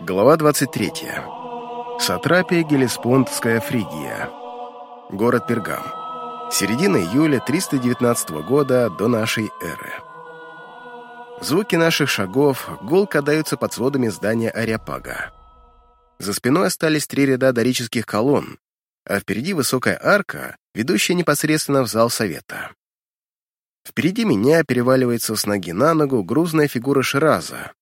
Глава 23. Сатрапия Гелеспондская Фригия. Город Пергам. Середина июля 319 года до нашей эры. Звуки наших шагов гулко даются под сводами здания Ариапага. За спиной остались три ряда дорических колонн, а впереди высокая арка, ведущая непосредственно в зал совета. Впереди меня переваливается с ноги на ногу грузная фигура Шираза,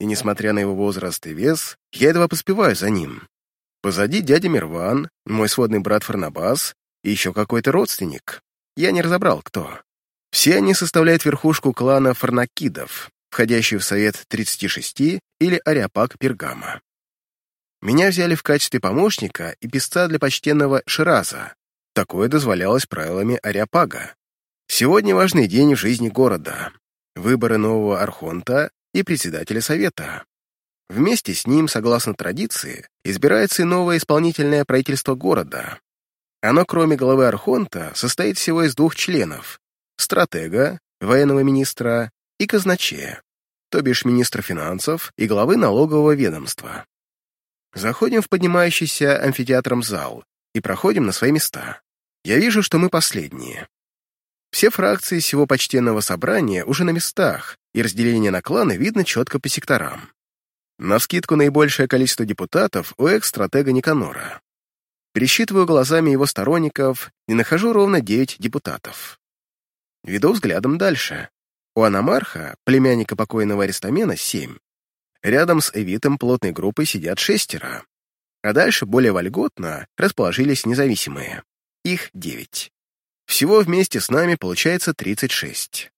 и, несмотря на его возраст и вес, я едва поспеваю за ним. Позади дядя Мирван, мой сводный брат Фарнабас и еще какой-то родственник. Я не разобрал, кто. Все они составляют верхушку клана Фарнакидов, входящую в совет 36 или Ариапак Пергама. Меня взяли в качестве помощника и писца для почтенного Шираза. Такое дозволялось правилами Ариапага. Сегодня важный день в жизни города. Выборы нового архонта и председателя совета. Вместе с ним, согласно традиции, избирается и новое исполнительное правительство города. Оно, кроме главы Архонта, состоит всего из двух членов — стратега, военного министра и казначея, то бишь министра финансов и главы налогового ведомства. Заходим в поднимающийся амфитеатром зал и проходим на свои места. Я вижу, что мы последние. Все фракции всего почтенного собрания уже на местах, и разделение на кланы видно четко по секторам. На скидку наибольшее количество депутатов у экс-стратега Никанора. Пересчитываю глазами его сторонников и нахожу ровно 9 депутатов. Веду взглядом дальше. У Аномарха, племянника покойного Аристомена, 7. Рядом с Эвитом плотной группой сидят шестеро. А дальше более вольготно расположились независимые. Их 9. Всего вместе с нами получается 36.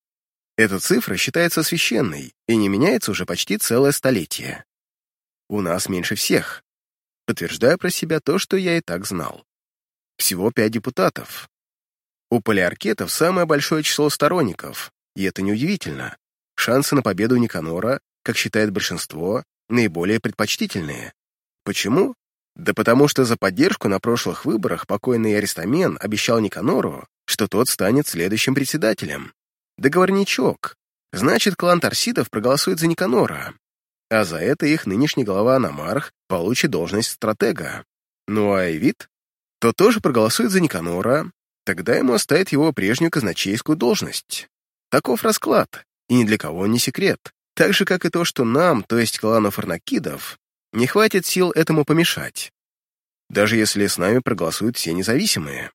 Эта цифра считается священной и не меняется уже почти целое столетие. У нас меньше всех. Подтверждаю про себя то, что я и так знал. Всего пять депутатов. У полиаркетов самое большое число сторонников, и это неудивительно. Шансы на победу Никанора, как считает большинство, наиболее предпочтительные. Почему? Да потому что за поддержку на прошлых выборах покойный Аристамен обещал Никанору, что тот станет следующим председателем. Договорничок. Значит, клан Торсидов проголосует за Никанора, а за это их нынешний глава Аномарх получит должность стратега. Ну а Эвит? То тоже проголосует за Никанора, тогда ему оставит его прежнюю казначейскую должность. Таков расклад, и ни для кого не секрет. Так же, как и то, что нам, то есть клану Фарнакидов, не хватит сил этому помешать. Даже если с нами проголосуют все независимые.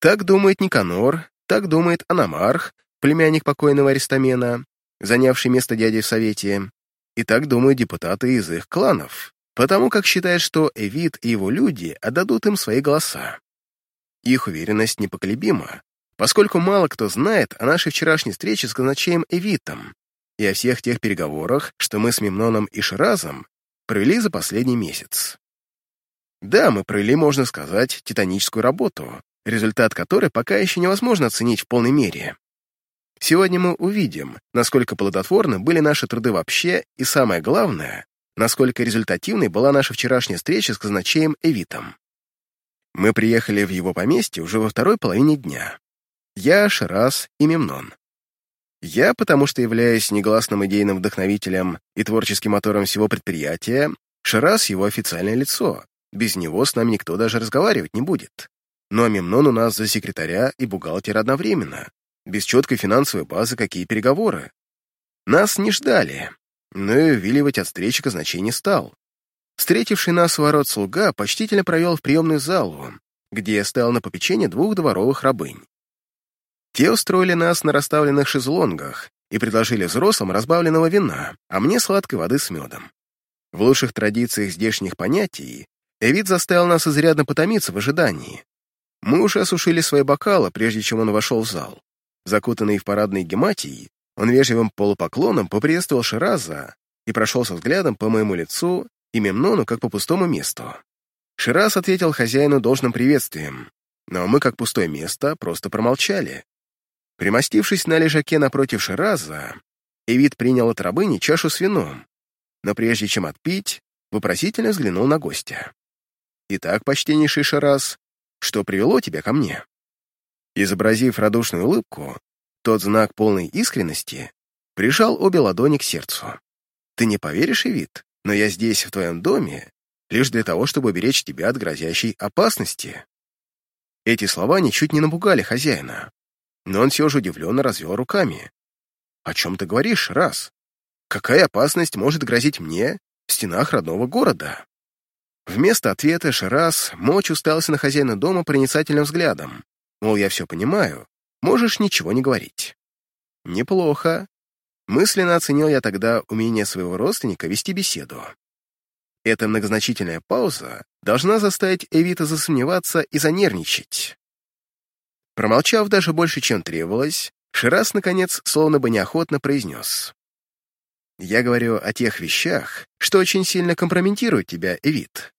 Так думает Никанор, так думает Аномарх, племянник покойного Аристомена, занявший место дяди в Совете, и так думают депутаты из их кланов, потому как считают, что Эвид и его люди отдадут им свои голоса. Их уверенность непоколебима, поскольку мало кто знает о нашей вчерашней встрече с казначеем Эвитом и о всех тех переговорах, что мы с Мемноном и Ширазом провели за последний месяц. Да, мы провели, можно сказать, титаническую работу, результат которой пока еще невозможно оценить в полной мере. Сегодня мы увидим, насколько плодотворны были наши труды вообще, и самое главное, насколько результативной была наша вчерашняя встреча с казначеем Эвитом. Мы приехали в его поместье уже во второй половине дня. Я, Шираз и Мемнон. Я, потому что являюсь негласным идейным вдохновителем и творческим мотором всего предприятия, Шираз — его официальное лицо. Без него с нами никто даже разговаривать не будет. Ну а Мемнон у нас за секретаря и бухгалтера одновременно. Без четкой финансовой базы какие переговоры? Нас не ждали, но и увиливать от встречи казначей не стал. Встретивший нас ворот слуга почтительно провел в приемную залу, где я стоял на попечении двух дворовых рабынь. Те устроили нас на расставленных шезлонгах и предложили взрослым разбавленного вина, а мне сладкой воды с медом. В лучших традициях здешних понятий Эвид заставил нас изрядно потомиться в ожидании, мы уже осушили свои бокалы, прежде чем он вошел в зал. Закутанный в парадной гематии, он вежливым полупоклоном поприветствовал Шираза и прошелся взглядом по моему лицу и Мемнону как по пустому месту. Шираз ответил хозяину должным приветствием, но мы, как пустое место, просто промолчали. Примостившись на лежаке напротив Шираза, Эвид принял от рабыни чашу с вином, но прежде чем отпить, вопросительно взглянул на гостя. «Итак, почтеннейший Шираз, что привело тебя ко мне?» Изобразив радушную улыбку, тот знак полной искренности, прижал обе ладони к сердцу. «Ты не поверишь, Эвид, но я здесь, в твоем доме, лишь для того, чтобы беречь тебя от грозящей опасности». Эти слова ничуть не напугали хозяина, но он все же удивленно развел руками. «О чем ты говоришь, раз? Какая опасность может грозить мне в стенах родного города?» Вместо ответа Шарас Моч уставился на хозяина дома проницательным взглядом. Мол, я все понимаю, можешь ничего не говорить. Неплохо. Мысленно оценил я тогда умение своего родственника вести беседу. Эта многозначительная пауза должна заставить Эвита засомневаться и занервничать. Промолчав даже больше, чем требовалось, Ширас, наконец, словно бы неохотно произнес. «Я говорю о тех вещах, что очень сильно компрометируют тебя, Эвит.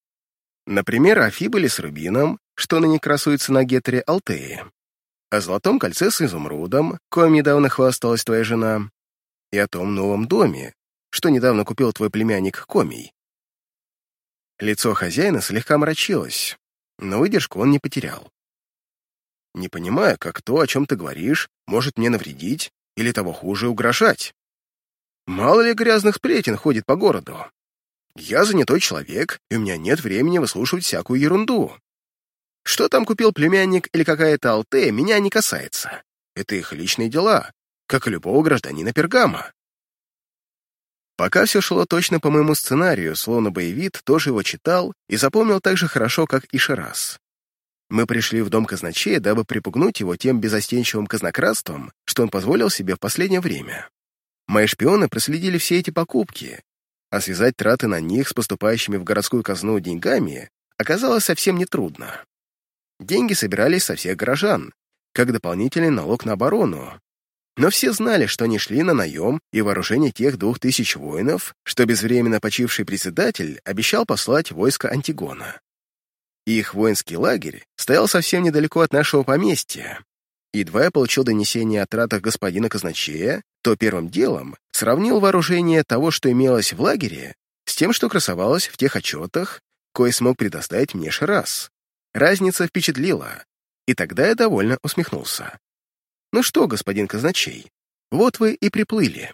Например, о фибуле с рубином, что ныне красуется на гетере Алтеи, о золотом кольце с изумрудом, коим недавно хвасталась твоя жена, и о том новом доме, что недавно купил твой племянник Комий. Лицо хозяина слегка мрачилось, но выдержку он не потерял. Не понимая, как то, о чем ты говоришь, может мне навредить или того хуже угрожать. Мало ли грязных сплетен ходит по городу. Я занятой человек, и у меня нет времени выслушивать всякую ерунду. Что там купил племянник или какая-то алтея, меня не касается. Это их личные дела, как и любого гражданина Пергама. Пока все шло точно по моему сценарию, словно боевит тоже его читал и запомнил так же хорошо, как и Шарас. Мы пришли в дом казначея, дабы припугнуть его тем безостенчивым казнократством, что он позволил себе в последнее время. Мои шпионы проследили все эти покупки, а связать траты на них с поступающими в городскую казну деньгами оказалось совсем нетрудно. Деньги собирались со всех горожан, как дополнительный налог на оборону, но все знали, что они шли на наем и вооружение тех двух тысяч воинов, что безвременно почивший председатель обещал послать войско Антигона. Их воинский лагерь стоял совсем недалеко от нашего поместья. Едва я получил донесение о тратах господина казначея, то первым делом сравнил вооружение того, что имелось в лагере, с тем, что красовалось в тех отчетах, кое смог предоставить мне Шарас. Разница впечатлила, и тогда я довольно усмехнулся. «Ну что, господин казначей, вот вы и приплыли».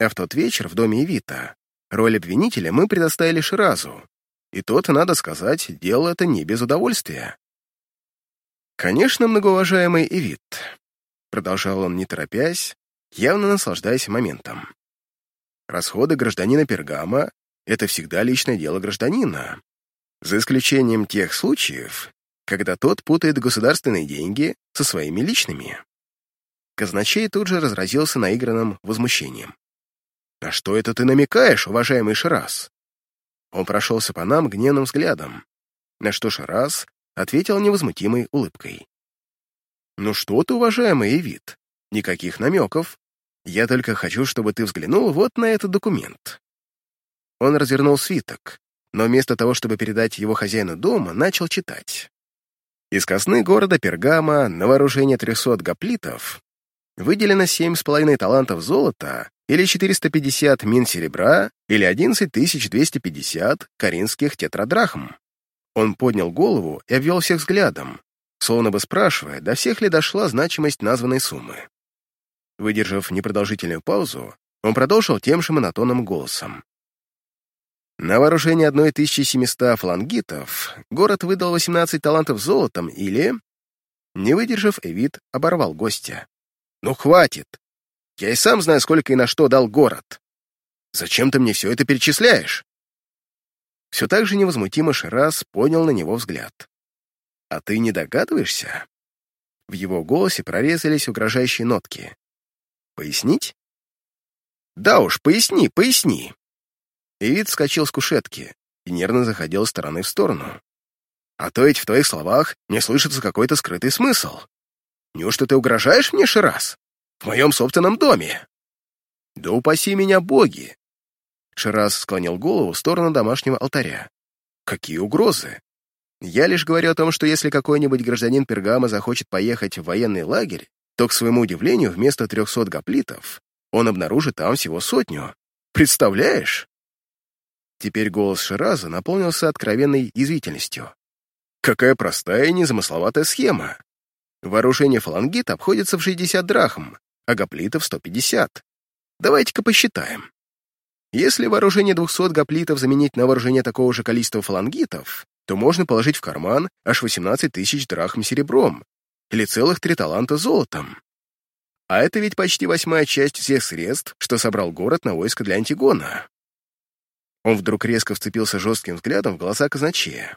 А в тот вечер в доме Эвита роль обвинителя мы предоставили Ширазу, и тот, надо сказать, делал это не без удовольствия. «Конечно, многоуважаемый Эвит», — продолжал он, не торопясь, явно наслаждаясь моментом. «Расходы гражданина Пергама — это всегда личное дело гражданина, за исключением тех случаев, когда тот путает государственные деньги со своими личными. Казначей тут же разразился наигранным возмущением. «На что это ты намекаешь, уважаемый Шарас?» Он прошелся по нам гневным взглядом, на что Шарас ответил невозмутимой улыбкой. «Ну что ты, уважаемый Эвид, никаких намеков. Я только хочу, чтобы ты взглянул вот на этот документ». Он развернул свиток, но вместо того, чтобы передать его хозяину дома, начал читать. Из казны города Пергама на вооружение 300 гоплитов выделено 7,5 талантов золота или 450 мин серебра или 11250 каринских тетрадрахм. Он поднял голову и обвел всех взглядом, словно бы спрашивая, до всех ли дошла значимость названной суммы. Выдержав непродолжительную паузу, он продолжил тем же монотонным голосом. На вооружение 1700 флангитов город выдал 18 талантов золотом или... Не выдержав, Эвид оборвал гостя. «Ну, хватит! Я и сам знаю, сколько и на что дал город. Зачем ты мне все это перечисляешь?» Все так же невозмутимо Шираз понял на него взгляд. «А ты не догадываешься?» В его голосе прорезались угрожающие нотки. «Пояснить?» «Да уж, поясни, поясни!» Ивид вскочил с кушетки и нервно заходил с стороны в сторону. «А то ведь в твоих словах мне слышится какой-то скрытый смысл. Неужто ты угрожаешь мне, Шираз? В моем собственном доме?» «Да упаси меня боги!» Шираз склонил голову в сторону домашнего алтаря. «Какие угрозы? Я лишь говорю о том, что если какой-нибудь гражданин Пергама захочет поехать в военный лагерь, то, к своему удивлению, вместо трехсот гоплитов он обнаружит там всего сотню. Представляешь?» Теперь голос Шираза наполнился откровенной язвительностью. Какая простая и незамысловатая схема. Вооружение фалангит обходится в 60 драхм, гоплитов — 150. Давайте-ка посчитаем. Если вооружение 200 гоплитов заменить на вооружение такого же количества фалангитов, то можно положить в карман аж 18 тысяч драхм серебром или целых три таланта золотом. А это ведь почти восьмая часть всех средств, что собрал город на войско для Антигона. Он вдруг резко вцепился жестким взглядом в глаза казначея.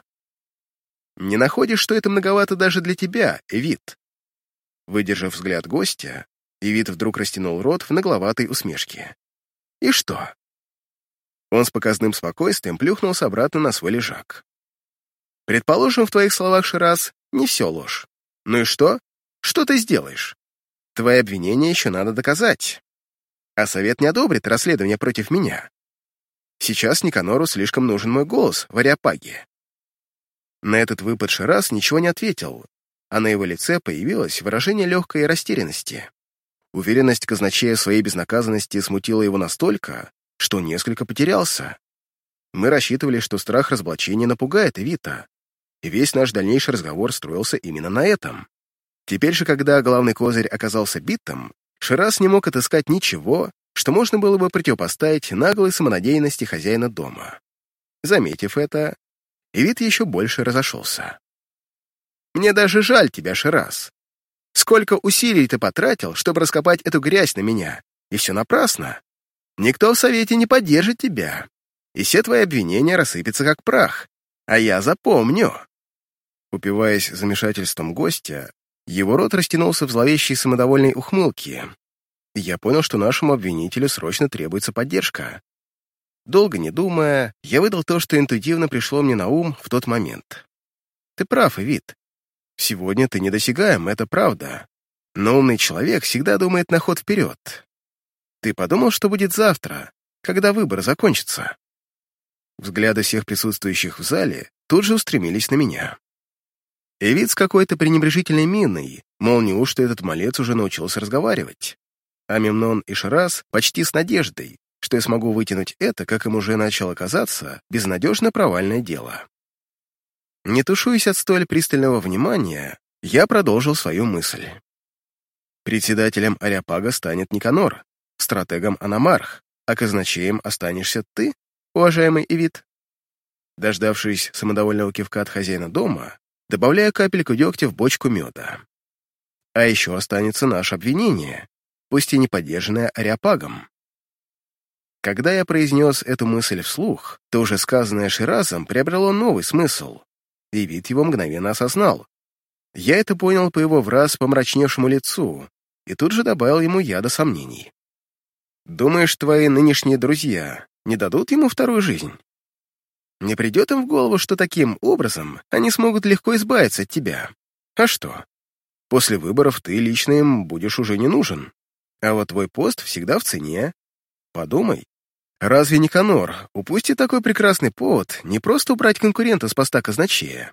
«Не находишь, что это многовато даже для тебя, Эвит?» Выдержав взгляд гостя, Эвит вдруг растянул рот в нагловатой усмешке. «И что?» Он с показным спокойствием плюхнулся обратно на свой лежак. «Предположим, в твоих словах, Шираз, не все ложь. Ну и что? Что ты сделаешь? Твои обвинения еще надо доказать. А совет не одобрит расследование против меня. Сейчас Никанору слишком нужен мой голос в Ариапаге». На этот выпад Шираз ничего не ответил, а на его лице появилось выражение легкой растерянности. Уверенность казначея в своей безнаказанности смутила его настолько, что несколько потерялся. Мы рассчитывали, что страх разоблачения напугает Эвита, и весь наш дальнейший разговор строился именно на этом. Теперь же, когда главный козырь оказался битым, Ширас не мог отыскать ничего, что можно было бы противопоставить наглой самонадеянности хозяина дома. Заметив это, Эвит еще больше разошелся. «Мне даже жаль тебя, Ширас. Сколько усилий ты потратил, чтобы раскопать эту грязь на меня, и все напрасно. Никто в Совете не поддержит тебя, и все твои обвинения рассыпятся как прах. А я запомню». Упиваясь замешательством гостя, его рот растянулся в зловещей самодовольной ухмылке. Я понял, что нашему обвинителю срочно требуется поддержка. Долго не думая, я выдал то, что интуитивно пришло мне на ум в тот момент. Ты прав, Эвит. Сегодня ты недосягаем, это правда. Но умный человек всегда думает на ход вперед. Ты подумал, что будет завтра, когда выбор закончится?» Взгляды всех присутствующих в зале тут же устремились на меня. Эвид с какой-то пренебрежительной миной, мол, неужто этот малец уже научился разговаривать? А Мемнон и Шарас почти с надеждой, что я смогу вытянуть это, как им уже начало казаться, безнадежно провальное дело. Не тушуясь от столь пристального внимания, я продолжил свою мысль. Председателем Ариапага станет Никанор, стратегом Аномарх, а казначеем останешься ты, уважаемый Ивит. Дождавшись самодовольного кивка от хозяина дома, добавляю капельку дегтя в бочку меда. А еще останется наше обвинение, пусть и не поддержанное Ариапагом. Когда я произнес эту мысль вслух, то уже сказанное Ширазом приобрело новый смысл, и вид его мгновенно осознал. Я это понял по его враз помрачневшему лицу и тут же добавил ему яда сомнений. Думаешь, твои нынешние друзья не дадут ему вторую жизнь? Не придет им в голову, что таким образом они смогут легко избавиться от тебя. А что? После выборов ты лично им будешь уже не нужен. А вот твой пост всегда в цене. Подумай. Разве не Конор упустит такой прекрасный повод не просто убрать конкурента с поста казначея,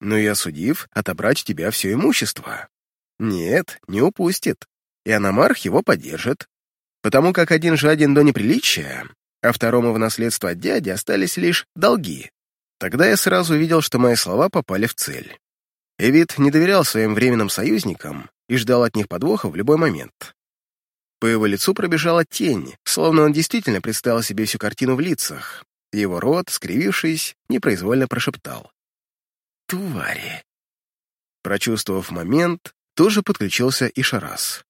но и, осудив, отобрать у тебя все имущество? Нет, не упустит. И Аномарх его поддержит, потому как один жаден до неприличия, а второму в наследство от дяди остались лишь долги. Тогда я сразу увидел, что мои слова попали в цель. Эвид не доверял своим временным союзникам и ждал от них подвоха в любой момент. По его лицу пробежала тень, словно он действительно представил себе всю картину в лицах. Его рот, скривившись, непроизвольно прошептал. «Твари!» Прочувствовав момент, тоже подключился и Шарас.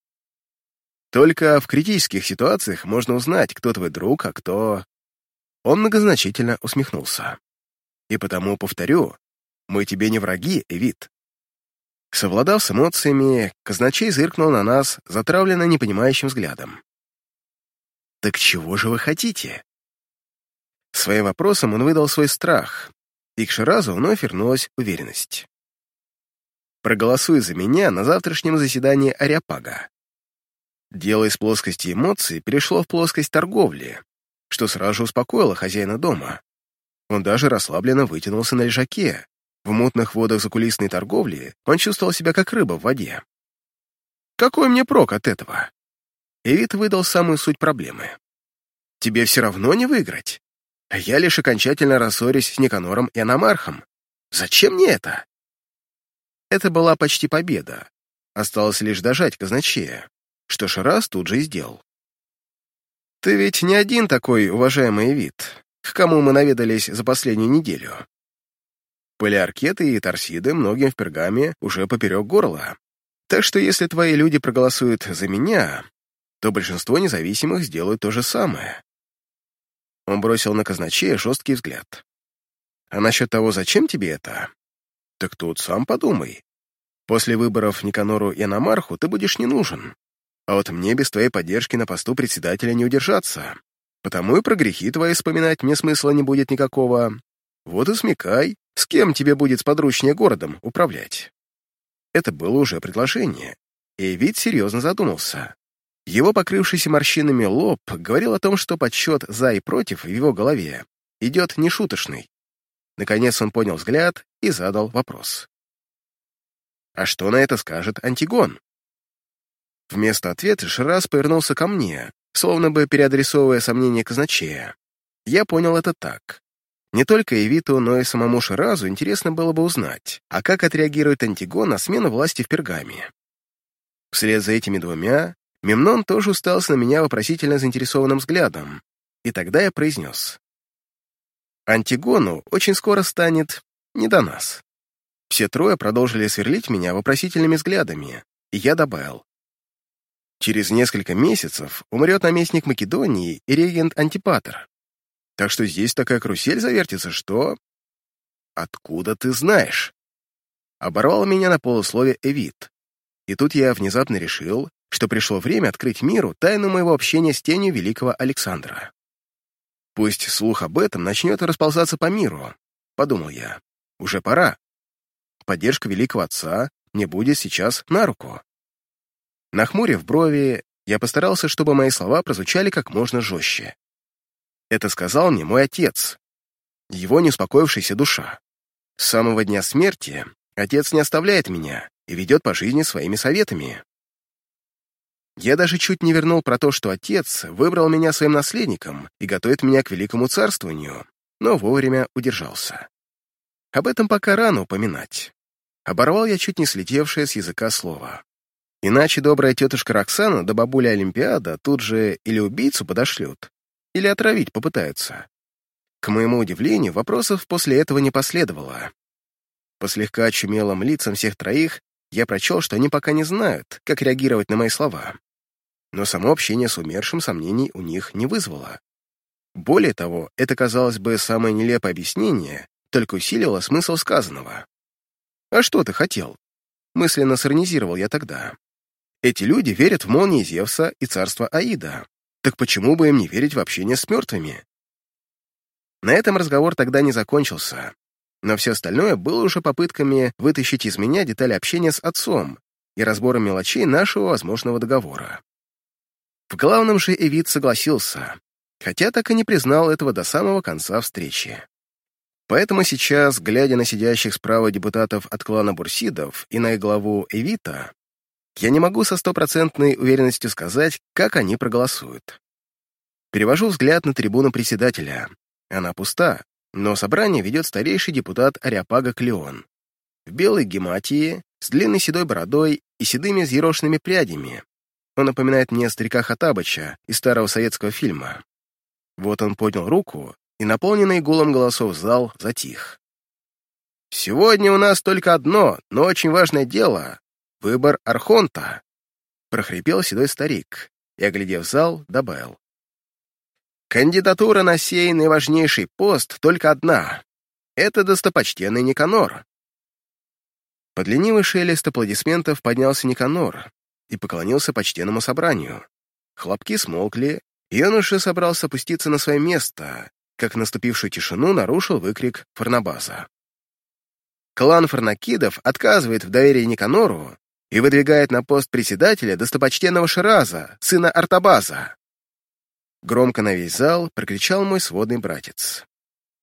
Только в критических ситуациях можно узнать, кто твой друг, а кто... Он многозначительно усмехнулся. И потому, повторю, мы тебе не враги, Эвит. Совладав с эмоциями, казначей зыркнул на нас, затравленно непонимающим взглядом. «Так чего же вы хотите?» Своим вопросом он выдал свой страх, и к Ширазу вновь вернулась уверенность. «Проголосуй за меня на завтрашнем заседании Ариапага. Дело из плоскости эмоций перешло в плоскость торговли, что сразу успокоило хозяина дома. Он даже расслабленно вытянулся на лежаке. В мутных водах закулисной торговли он чувствовал себя как рыба в воде. Какой мне прок от этого? Эвит выдал самую суть проблемы. Тебе все равно не выиграть. А я лишь окончательно рассорюсь с Никанором и Аномархом. Зачем мне это? Это была почти победа. Осталось лишь дожать казначея что Шарас тут же и сделал. Ты ведь не один такой уважаемый вид, к кому мы наведались за последнюю неделю. Полиаркеты и торсиды многим в пергаме уже поперек горла. Так что если твои люди проголосуют за меня, то большинство независимых сделают то же самое. Он бросил на казначея жесткий взгляд. А насчет того, зачем тебе это? Так тут сам подумай. После выборов Никанору и Аномарху ты будешь не нужен. А вот мне без твоей поддержки на посту председателя не удержаться. Потому и про грехи твои вспоминать мне смысла не будет никакого. Вот и смекай, с кем тебе будет сподручнее городом управлять. Это было уже предложение, и вид серьезно задумался. Его покрывшийся морщинами лоб говорил о том, что подсчет «за» и «против» в его голове идет нешуточный. Наконец он понял взгляд и задал вопрос. «А что на это скажет Антигон?» Вместо ответа Шираз повернулся ко мне, словно бы переадресовывая сомнения казначея. Я понял это так. Не только Эвиту, но и самому Ширазу интересно было бы узнать, а как отреагирует Антигон на смену власти в Пергаме. Вслед за этими двумя Мемнон тоже устался на меня вопросительно заинтересованным взглядом, и тогда я произнес. Антигону очень скоро станет не до нас. Все трое продолжили сверлить меня вопросительными взглядами, и я добавил. Через несколько месяцев умрет наместник Македонии и регент Антипатр. Так что здесь такая карусель завертится, что... Откуда ты знаешь? Оборвал меня на полуслове Эвит. И тут я внезапно решил, что пришло время открыть миру тайну моего общения с тенью великого Александра. Пусть слух об этом начнет расползаться по миру, подумал я. Уже пора. Поддержка великого отца мне будет сейчас на руку. Нахмурив брови, я постарался, чтобы мои слова прозвучали как можно жестче. Это сказал мне мой отец, его неуспокоившаяся душа. С самого дня смерти отец не оставляет меня и ведет по жизни своими советами. Я даже чуть не вернул про то, что отец выбрал меня своим наследником и готовит меня к великому царствованию, но вовремя удержался. Об этом пока рано упоминать. Оборвал я чуть не слетевшее с языка слово. Иначе добрая тетушка Роксана да бабуля Олимпиада тут же или убийцу подошлют, или отравить попытаются. К моему удивлению, вопросов после этого не последовало. По слегка очумелым лицам всех троих я прочел, что они пока не знают, как реагировать на мои слова. Но само общение с умершим сомнений у них не вызвало. Более того, это, казалось бы, самое нелепое объяснение, только усилило смысл сказанного. «А что ты хотел?» Мысленно сиронизировал я тогда. Эти люди верят в молнии Зевса и царство Аида. Так почему бы им не верить в общение с мертвыми? На этом разговор тогда не закончился, но все остальное было уже попытками вытащить из меня детали общения с отцом и разбором мелочей нашего возможного договора. В главном же Эвид согласился, хотя так и не признал этого до самого конца встречи. Поэтому сейчас, глядя на сидящих справа депутатов от клана Бурсидов и на их главу Эвита, я не могу со стопроцентной уверенностью сказать, как они проголосуют. Перевожу взгляд на трибуну председателя. Она пуста, но собрание ведет старейший депутат Ариапага Клеон. В белой гематии, с длинной седой бородой и седыми взъерошенными прядями. Он напоминает мне старика Хатабыча из старого советского фильма. Вот он поднял руку, и наполненный гулом голосов зал затих. «Сегодня у нас только одно, но очень важное дело Выбор Архонта!» — прохрипел седой старик и, оглядев зал, добавил. «Кандидатура на сей наиважнейший пост только одна. Это достопочтенный Никанор». Под ленивый шелест аплодисментов поднялся Никанор и поклонился почтенному собранию. Хлопки смолкли, и он уже собрался опуститься на свое место, как наступившую тишину нарушил выкрик Фарнабаза. Клан Фарнакидов отказывает в доверии Никанору и выдвигает на пост председателя достопочтенного Шираза, сына Артабаза. Громко на весь зал прокричал мой сводный братец.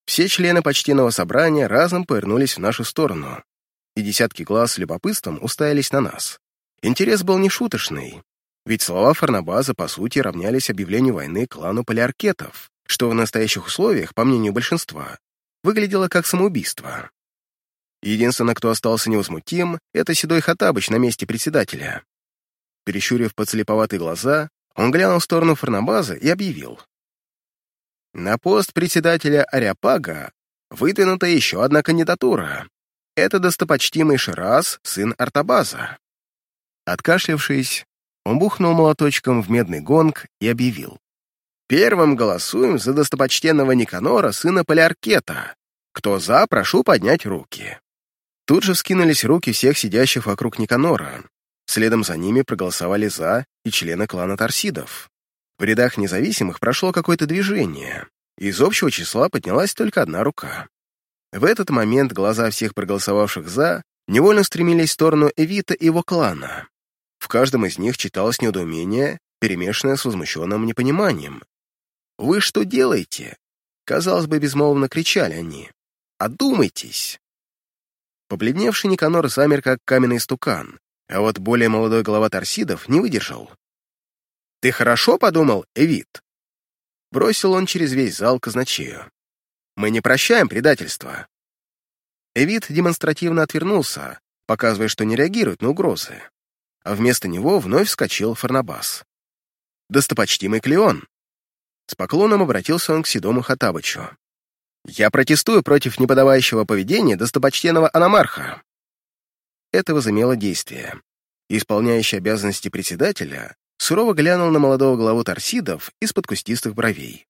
Все члены почтенного собрания разом повернулись в нашу сторону, и десятки глаз с любопытством уставились на нас. Интерес был нешуточный, ведь слова Фарнабаза, по сути, равнялись объявлению войны клану полиаркетов, что в настоящих условиях, по мнению большинства, выглядело как самоубийство. Единственное, кто остался невозмутим, это седой Хатабыч на месте председателя. Перещурив подслеповатые глаза, Он глянул в сторону Фарнабаза и объявил. На пост председателя Ариапага выдвинута еще одна кандидатура. Это достопочтимый Шираз, сын Артабаза. Откашлявшись, он бухнул молоточком в медный гонг и объявил. «Первым голосуем за достопочтенного Никанора, сына Поляркета. Кто за, прошу поднять руки». Тут же вскинулись руки всех сидящих вокруг Никанора. Следом за ними проголосовали «за» и члены клана Торсидов. В рядах независимых прошло какое-то движение. Из общего числа поднялась только одна рука. В этот момент глаза всех проголосовавших «за» невольно стремились в сторону Эвита и его клана. В каждом из них читалось недоумение, перемешанное с возмущенным непониманием. «Вы что делаете?» Казалось бы, безмолвно кричали они. «Одумайтесь!» Побледневший Никанор замер, как каменный стукан, а вот более молодой глава Торсидов не выдержал. «Ты хорошо подумал, Эвит?» Бросил он через весь зал казначею. «Мы не прощаем предательства». Эвит демонстративно отвернулся, показывая, что не реагирует на угрозы. А вместо него вновь вскочил Фарнабас. «Достопочтимый Клеон!» С поклоном обратился он к Седому Хатабычу. «Я протестую против неподавающего поведения достопочтенного Аномарха это возымело действие. Исполняющий обязанности председателя сурово глянул на молодого главу торсидов из-под кустистых бровей.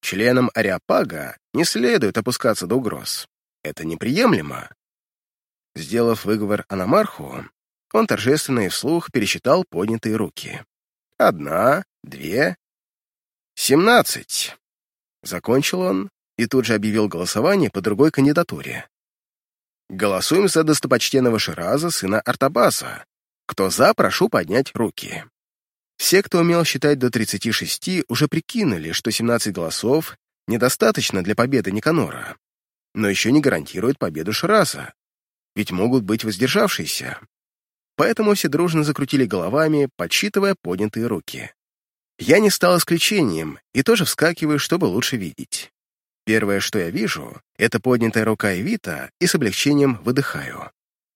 Членам Ариапага не следует опускаться до угроз. Это неприемлемо. Сделав выговор Аномарху, он торжественно и вслух пересчитал поднятые руки. Одна, две, семнадцать. Закончил он и тут же объявил голосование по другой кандидатуре. Голосуем за достопочтенного Шираза, сына Артабаса. Кто за, прошу поднять руки. Все, кто умел считать до 36, уже прикинули, что 17 голосов недостаточно для победы Никанора, но еще не гарантирует победу Шираза, ведь могут быть воздержавшиеся. Поэтому все дружно закрутили головами, подсчитывая поднятые руки. Я не стал исключением и тоже вскакиваю, чтобы лучше видеть. Первое, что я вижу, это поднятая рука Эвита, и с облегчением выдыхаю.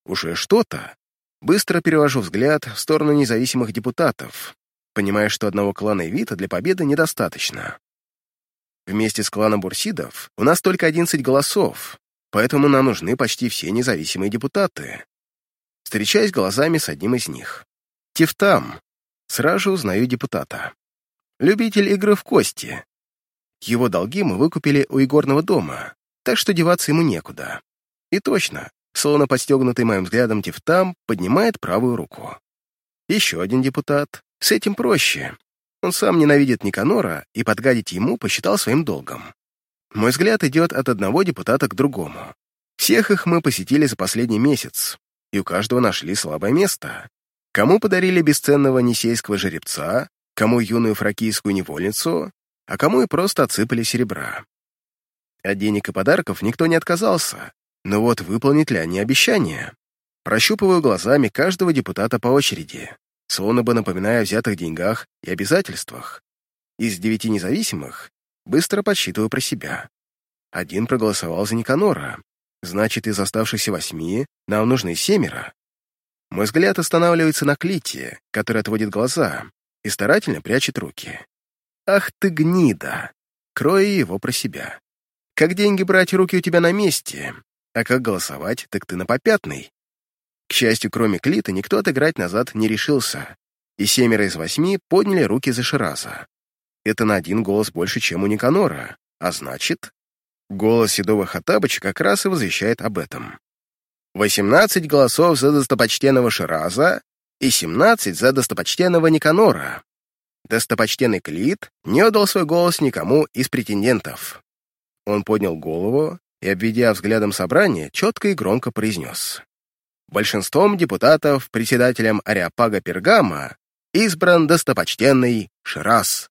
Уже что-то. Быстро перевожу взгляд в сторону независимых депутатов, понимая, что одного клана Эвита для победы недостаточно. Вместе с кланом Бурсидов у нас только 11 голосов, поэтому нам нужны почти все независимые депутаты. Встречаюсь глазами с одним из них. Тифтам. Сразу узнаю депутата. Любитель игры в кости, его долги мы выкупили у игорного дома, так что деваться ему некуда. И точно, словно подстегнутый моим взглядом Тифтам поднимает правую руку. Еще один депутат. С этим проще. Он сам ненавидит Никанора и подгадить ему посчитал своим долгом. Мой взгляд идет от одного депутата к другому. Всех их мы посетили за последний месяц, и у каждого нашли слабое место. Кому подарили бесценного несейского жеребца, кому юную фракийскую невольницу, а кому и просто отсыпали серебра. От денег и подарков никто не отказался, но вот выполнить ли они обещания? Прощупываю глазами каждого депутата по очереди, словно бы напоминая о взятых деньгах и обязательствах. Из девяти независимых быстро подсчитываю про себя. Один проголосовал за Никанора, значит, из оставшихся восьми нам нужны семеро. Мой взгляд останавливается на Клите, который отводит глаза и старательно прячет руки. Ах ты гнида! Крой его про себя. Как деньги брать, руки у тебя на месте, а как голосовать, так ты на попятный. К счастью, кроме Клита, никто отыграть назад не решился, и семеро из восьми подняли руки за Шираза. Это на один голос больше, чем у Никанора, а значит... Голос седого Хатабыча как раз и возвещает об этом. 18 голосов за достопочтенного Шираза и 17 за достопочтенного Никанора. Достопочтенный Клит не отдал свой голос никому из претендентов. Он поднял голову и, обведя взглядом собрание, четко и громко произнес. Большинством депутатов председателем Ариапага Пергама избран достопочтенный Шираз.